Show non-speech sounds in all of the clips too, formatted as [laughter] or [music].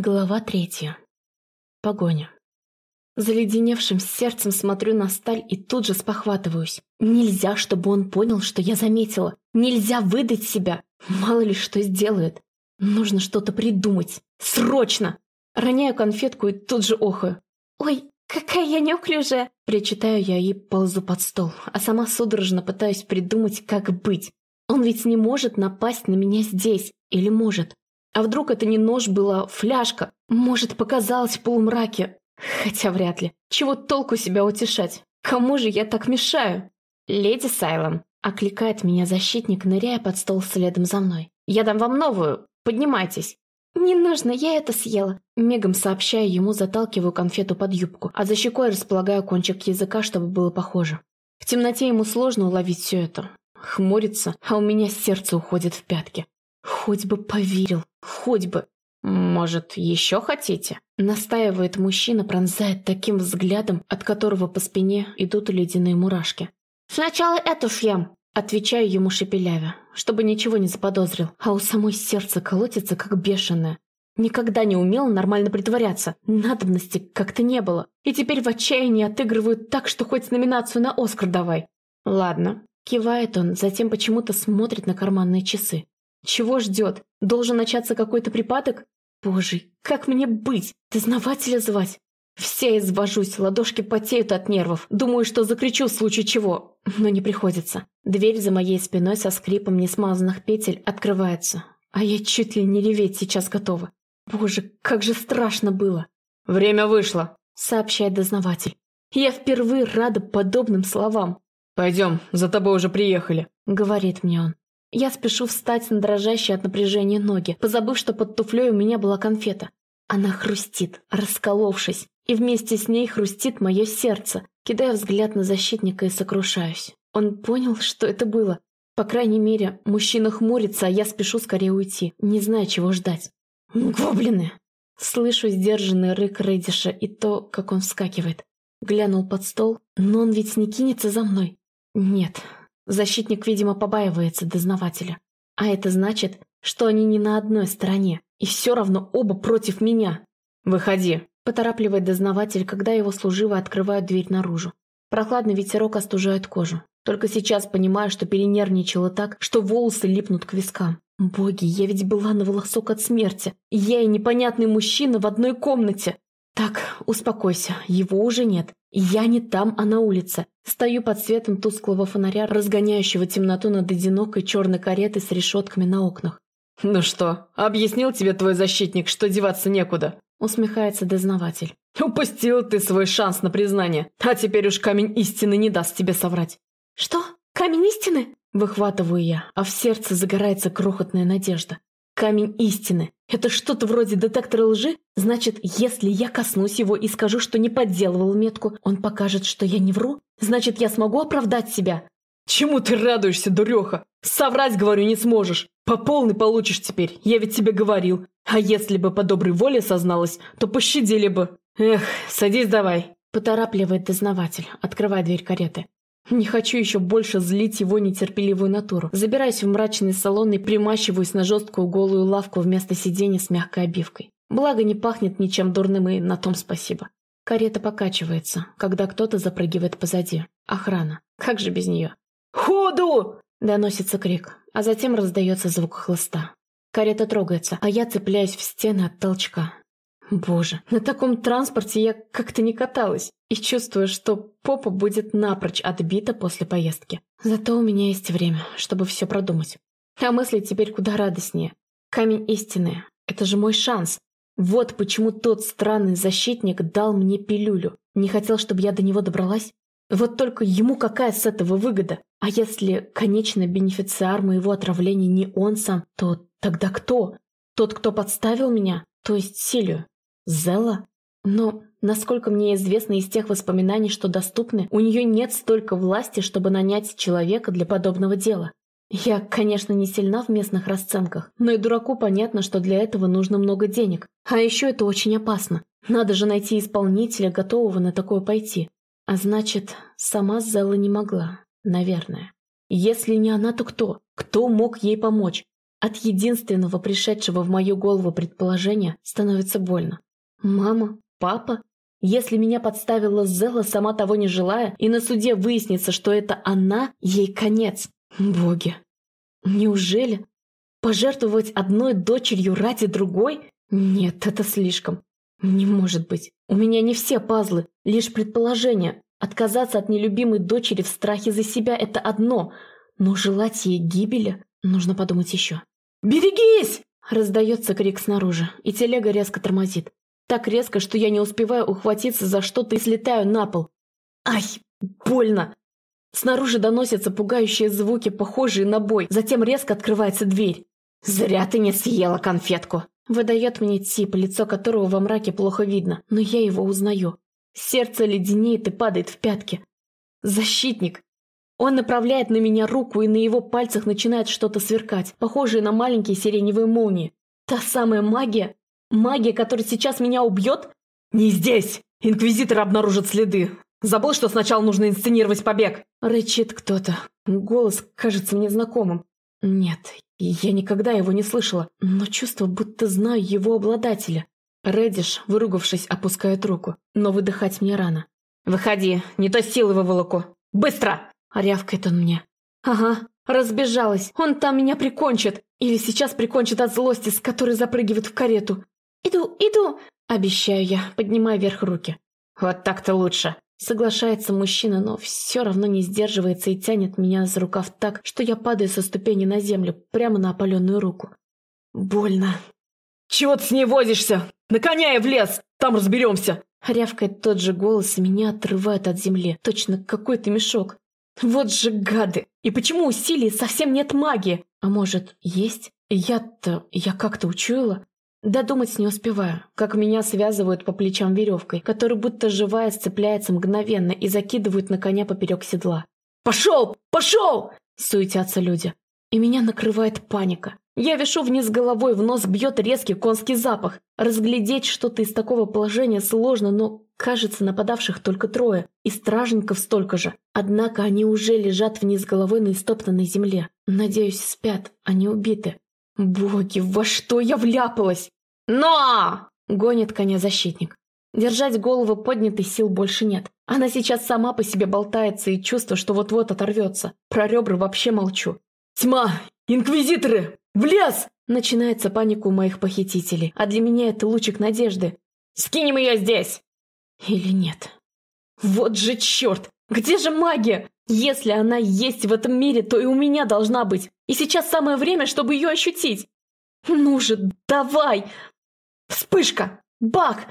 Глава третья. Погоня. Заледеневшим сердцем смотрю на сталь и тут же спохватываюсь. Нельзя, чтобы он понял, что я заметила. Нельзя выдать себя. Мало ли что сделает. Нужно что-то придумать. Срочно! Роняю конфетку и тут же охаю. «Ой, какая я неуклюжая!» Причитаю я и ползу под стол, а сама судорожно пытаюсь придумать, как быть. Он ведь не может напасть на меня здесь. Или может? А вдруг это не нож была, фляжка? Может, показалось в полумраке? Хотя вряд ли. Чего толку себя утешать? Кому же я так мешаю? Леди Сайлом. Окликает меня защитник, ныряя под стол следом за мной. Я дам вам новую. Поднимайтесь. «Не нужно, я это съела!» Мегом сообщаю ему, заталкиваю конфету под юбку, а за щекой располагаю кончик языка, чтобы было похоже. В темноте ему сложно уловить все это. Хмурится, а у меня сердце уходит в пятки. Хоть бы поверил, хоть бы. «Может, еще хотите?» Настаивает мужчина, пронзает таким взглядом, от которого по спине идут ледяные мурашки. «Сначала эту съем!» Отвечаю ему шепелявя, чтобы ничего не заподозрил, а у самой сердце колотится, как бешеное. Никогда не умела нормально притворяться, надобности как-то не было. И теперь в отчаянии отыгрывают так, что хоть номинацию на Оскар давай. Ладно. Кивает он, затем почему-то смотрит на карманные часы. Чего ждет? Должен начаться какой-то припадок? Боже, как мне быть? Дознавателя звать? Вся извожусь, ладошки потеют от нервов. Думаю, что закричу в случае чего, но не приходится. Дверь за моей спиной со скрипом несмазанных петель открывается. А я чуть ли не реветь сейчас готова. Боже, как же страшно было. «Время вышло», — сообщает дознаватель. Я впервые рада подобным словам. «Пойдем, за тобой уже приехали», — говорит мне он. Я спешу встать на дрожащие от напряжения ноги, позабыв, что под туфлей у меня была конфета. Она хрустит, расколовшись, и вместе с ней хрустит мое сердце. Кидаю взгляд на защитника и сокрушаюсь. Он понял, что это было. По крайней мере, мужчина хмурится, а я спешу скорее уйти, не зная, чего ждать. «Гоблины!» Слышу сдержанный рык Рэдиша и то, как он вскакивает. Глянул под стол, но он ведь не кинется за мной. Нет, Защитник, видимо, побаивается дознавателя. А это значит, что они не на одной стороне, и все равно оба против меня. «Выходи», – поторапливает дознаватель, когда его служивые открывают дверь наружу. Прохладный ветерок остужает кожу. Только сейчас понимаю, что перенервничала так, что волосы липнут к вискам. Боги, я ведь была на волосок от смерти. Я и непонятный мужчина в одной комнате. Так, успокойся, его уже нет. Я не там, а на улице. Стою под светом тусклого фонаря, разгоняющего темноту над одинокой черной каретой с решетками на окнах. «Ну что, объяснил тебе твой защитник, что деваться некуда?» Усмехается дознаватель. «Упустил ты свой шанс на признание, а теперь уж камень истины не даст тебе соврать». «Что? Камень истины?» Выхватываю я, а в сердце загорается крохотная надежда. Камень истины. Это что-то вроде детектора лжи? Значит, если я коснусь его и скажу, что не подделывал метку, он покажет, что я не вру? Значит, я смогу оправдать себя? Чему ты радуешься, дуреха? Соврать, говорю, не сможешь. По полной получишь теперь, я ведь тебе говорил. А если бы по доброй воле созналась, то пощадили бы. Эх, садись давай. Поторапливает дознаватель, открывая дверь кареты. Не хочу еще больше злить его нетерпеливую натуру. Забираюсь в мрачный салон и примащиваюсь на жесткую голую лавку вместо сиденья с мягкой обивкой. Благо не пахнет ничем дурным и на том спасибо. Карета покачивается, когда кто-то запрыгивает позади. Охрана. Как же без нее? «Ходу!» – доносится крик, а затем раздается звук хлыста. Карета трогается, а я цепляюсь в стены от толчка. Боже, на таком транспорте я как-то не каталась и чувствую, что попа будет напрочь отбита после поездки. Зато у меня есть время, чтобы все продумать. А мысли теперь куда радостнее. Камень истины. Это же мой шанс. Вот почему тот странный защитник дал мне пилюлю. Не хотел, чтобы я до него добралась. Вот только ему какая с этого выгода? А если конечный бенефициар моего отравления не он сам, то тогда кто? Тот, кто подставил меня? То есть Силию? Зелла? Но, насколько мне известно из тех воспоминаний, что доступны, у нее нет столько власти, чтобы нанять человека для подобного дела. Я, конечно, не сильна в местных расценках, но и дураку понятно, что для этого нужно много денег. А еще это очень опасно. Надо же найти исполнителя, готового на такое пойти. А значит, сама Зелла не могла, наверное. Если не она, то кто? Кто мог ей помочь? От единственного пришедшего в мою голову предположения становится больно. Мама? Папа? Если меня подставила Зела, сама того не желая, и на суде выяснится, что это она, ей конец. Боги. Неужели? Пожертвовать одной дочерью ради другой? Нет, это слишком. Не может быть. У меня не все пазлы, лишь предположения. Отказаться от нелюбимой дочери в страхе за себя – это одно, но желать ей гибели нужно подумать еще. «Берегись!» – раздается крик снаружи, и телега резко тормозит. Так резко, что я не успеваю ухватиться за что-то и слетаю на пол. Ай, больно! Снаружи доносятся пугающие звуки, похожие на бой. Затем резко открывается дверь. «Зря ты не съела конфетку!» Выдает мне тип, лицо которого во мраке плохо видно, но я его узнаю. Сердце леденеет и падает в пятки. Защитник. Он направляет на меня руку, и на его пальцах начинает что-то сверкать, похожее на маленькие сиреневые молнии. Та самая магия? Магия, которая сейчас меня убьет? «Не здесь! Инквизитор обнаружит следы! Забыл, что сначала нужно инсценировать побег!» Рычит кто-то. Голос кажется мне знакомым. Нет, я никогда его не слышала, но чувство, будто знаю его обладателя. Редиш, выругавшись, опускает руку, но выдыхать мне рано. «Выходи, не то силы выволоку! Быстро!» — рявкает он мне. «Ага, разбежалась, он там меня прикончит! Или сейчас прикончит от злости, с которой запрыгивает в карету! Иду, иду!» — обещаю я, поднимая вверх руки. «Вот так-то лучше!» Соглашается мужчина, но все равно не сдерживается и тянет меня за рукав так, что я падаю со ступени на землю, прямо на опаленную руку. Больно. «Чего ты с ней возишься? На коня и в лес! Там разберемся!» Рявкает тот же голос, и меня отрывает от земли. Точно какой-то мешок. Вот же гады! И почему у Силии совсем нет магии? А может, есть? Я-то... я как-то учуяла? Додумать не успеваю, как меня связывают по плечам веревкой, которая будто живая сцепляется мгновенно и закидывают на коня поперек седла. «Пошел! Пошел!» – суетятся люди. И меня накрывает паника. Я вешу вниз головой, в нос бьет резкий конский запах. Разглядеть что-то из такого положения сложно, но, кажется, нападавших только трое, и стражников столько же. Однако они уже лежат вниз головой на истоптанной земле. Надеюсь, спят, они убиты. Боги, во что я вляпалась? Но! Гонит коня защитник. Держать голову поднятой сил больше нет. Она сейчас сама по себе болтается и чувство, что вот-вот оторвется. Про ребра вообще молчу. «Тьма! Инквизиторы! В лес!» Начинается паника у моих похитителей, а для меня это лучик надежды. «Скинем ее здесь!» Или нет? Вот же черт! Где же магия? Если она есть в этом мире, то и у меня должна быть. И сейчас самое время, чтобы ее ощутить. Ну же, давай! Вспышка! Бах!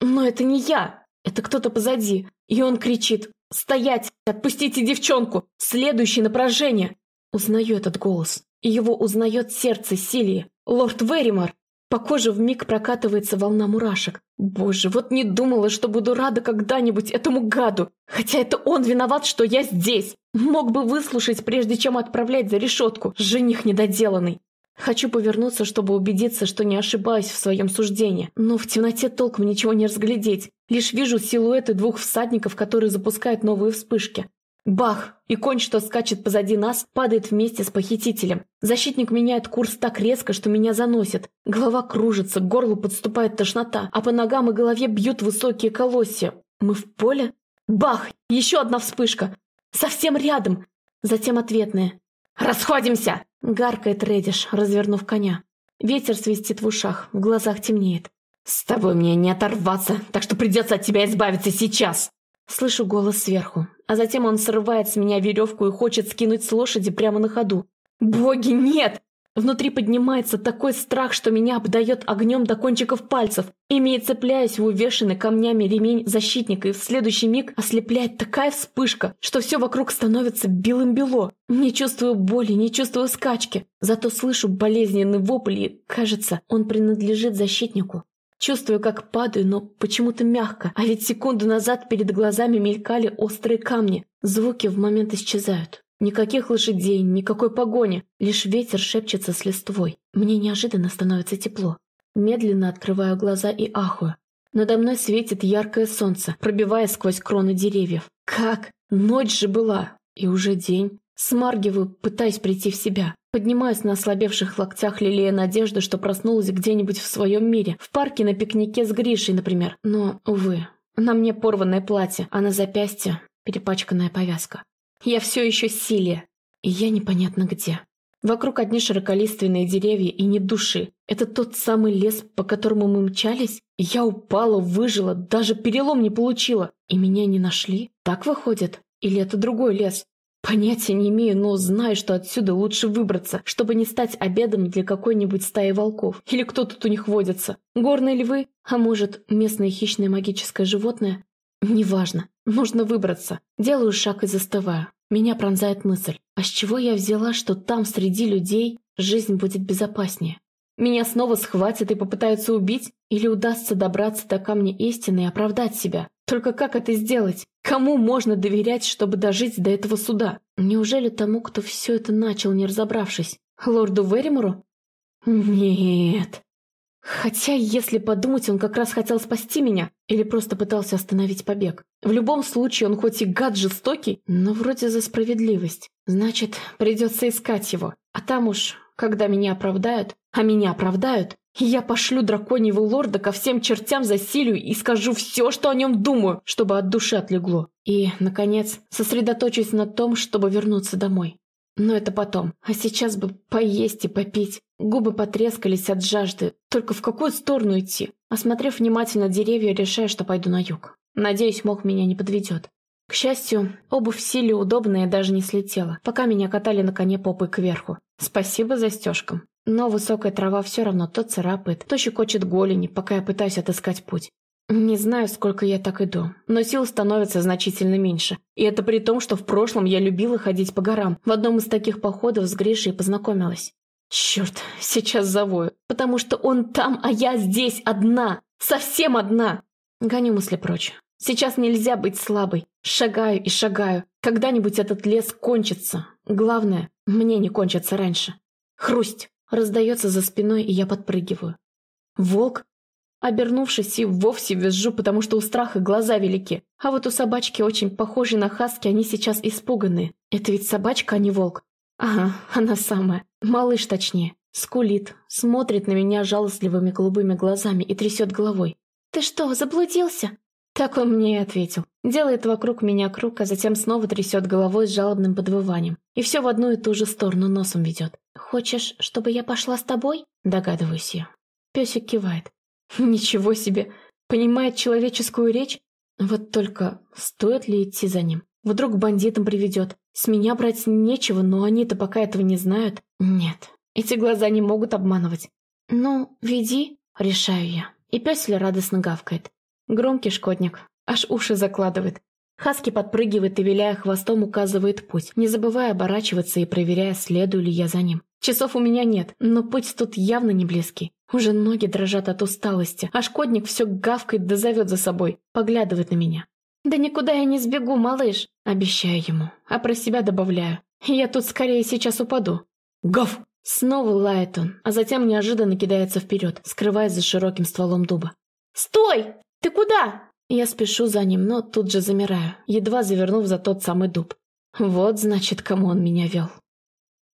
Но это не я. Это кто-то позади. И он кричит. «Стоять! Отпустите девчонку! Следующее напряжение!» Узнаю этот голос. Его узнает сердце Силии. Лорд Веримор. По коже вмиг прокатывается волна мурашек. Боже, вот не думала, что буду рада когда-нибудь этому гаду. Хотя это он виноват, что я здесь. Мог бы выслушать, прежде чем отправлять за решетку. Жених недоделанный. Хочу повернуться, чтобы убедиться, что не ошибаюсь в своем суждении. Но в темноте толком ничего не разглядеть. Лишь вижу силуэты двух всадников, которые запускают новые вспышки. Бах! И конь, что скачет позади нас, падает вместе с похитителем. Защитник меняет курс так резко, что меня заносит. Голова кружится, к горлу подступает тошнота, а по ногам и голове бьют высокие колосья. Мы в поле? Бах! Еще одна вспышка. Совсем рядом. Затем ответная. «Расходимся!» — гаркает Редиш, развернув коня. Ветер свистит в ушах, в глазах темнеет. «С тобой мне не оторваться, так что придется от тебя избавиться сейчас!» Слышу голос сверху, а затем он срывает с меня веревку и хочет скинуть с лошади прямо на ходу. «Боги, нет!» Внутри поднимается такой страх, что меня обдает огнем до кончиков пальцев. Ими и цепляюсь в увешанный камнями ремень защитника, и в следующий миг ослепляет такая вспышка, что все вокруг становится белым-бело. Не чувствую боли, не чувствую скачки. Зато слышу болезненный вопль, и, кажется, он принадлежит защитнику. Чувствую, как падаю, но почему-то мягко, а ведь секунду назад перед глазами мелькали острые камни. Звуки в момент исчезают. Никаких лошадей, никакой погони, лишь ветер шепчется с листвой. Мне неожиданно становится тепло. Медленно открываю глаза и ахую. Надо мной светит яркое солнце, пробивая сквозь кроны деревьев. Как? Ночь же была. И уже день. Смаргиваю, пытаясь прийти в себя. Поднимаюсь на ослабевших локтях, лелея надежды, что проснулась где-нибудь в своем мире. В парке на пикнике с Гришей, например. Но, увы, на мне порванное платье, а на запястье перепачканная повязка. Я все еще силе, и я непонятно где. Вокруг одни широколиственные деревья и ни души. Это тот самый лес, по которому мы мчались? Я упала, выжила, даже перелом не получила. И меня не нашли? Так выходит? Или это другой лес? Понятия не имею, но знаю, что отсюда лучше выбраться, чтобы не стать обедом для какой-нибудь стаи волков. Или кто тут у них водится? Горные львы? А может, местное хищное магическое животное? Неважно. Нужно выбраться. Делаю шаг и застываю. Меня пронзает мысль. А с чего я взяла, что там среди людей жизнь будет безопаснее? Меня снова схватят и попытаются убить? Или удастся добраться до камня истины и оправдать себя? Только как это сделать? Кому можно доверять, чтобы дожить до этого суда? Неужели тому, кто все это начал, не разобравшись? Лорду Веримору? Нет. Хотя, если подумать, он как раз хотел спасти меня или просто пытался остановить побег. В любом случае, он хоть и гад жестокий, но вроде за справедливость. Значит, придется искать его. А там уж, когда меня оправдают, а меня оправдают, я пошлю драконьего лорда ко всем чертям за Силию и скажу все, что о нем думаю, чтобы от души отлегло. И, наконец, сосредоточусь на том, чтобы вернуться домой. Но это потом. А сейчас бы поесть и попить. Губы потрескались от жажды. Только в какую сторону идти? Осмотрев внимательно деревья, решаю, что пойду на юг. Надеюсь, мох меня не подведет. К счастью, обувь силе удобная даже не слетела, пока меня катали на коне попой кверху. Спасибо застежкам. Но высокая трава все равно то царапает, то щекочет голени, пока я пытаюсь отыскать путь. Не знаю, сколько я так иду, но сил становится значительно меньше. И это при том, что в прошлом я любила ходить по горам. В одном из таких походов с Гришей познакомилась. Черт, сейчас завою, потому что он там, а я здесь одна. Совсем одна. Гоню мысли прочь. Сейчас нельзя быть слабой. Шагаю и шагаю. Когда-нибудь этот лес кончится. Главное, мне не кончится раньше. Хрусть. Раздается за спиной, и я подпрыгиваю. Волк Обернувшись и вовсе визжу, потому что у страха глаза велики. А вот у собачки, очень похожей на хаски, они сейчас испуганные. Это ведь собачка, а не волк. Ага, она самая. Малыш точнее. Скулит, смотрит на меня жалостливыми голубыми глазами и трясет головой. «Ты что, заблудился?» Так он мне и ответил. Делает вокруг меня круг, а затем снова трясет головой с жалобным подвыванием. И все в одну и ту же сторону носом ведет. «Хочешь, чтобы я пошла с тобой?» Догадываюсь я. Песик кивает. [laughs] Ничего себе! Понимает человеческую речь? Вот только стоит ли идти за ним? Вдруг бандитам приведет. С меня брать нечего, но они-то пока этого не знают. Нет, эти глаза не могут обманывать. Ну, веди, решаю я. И пёсель радостно гавкает. Громкий шкодник. Аж уши закладывает. Хаски подпрыгивает и, виляя хвостом, указывает путь, не забывая оборачиваться и проверяя, следую ли я за ним. Часов у меня нет, но путь тут явно не близкий. Уже ноги дрожат от усталости, а шкодник все гавкает да зовет за собой, поглядывает на меня. «Да никуда я не сбегу, малыш!» Обещаю ему, а про себя добавляю. «Я тут скорее сейчас упаду». «Гав!» Снова лает он, а затем неожиданно кидается вперед, скрываясь за широким стволом дуба. «Стой! Ты куда?» Я спешу за ним, но тут же замираю, едва завернув за тот самый дуб. Вот, значит, кому он меня вел.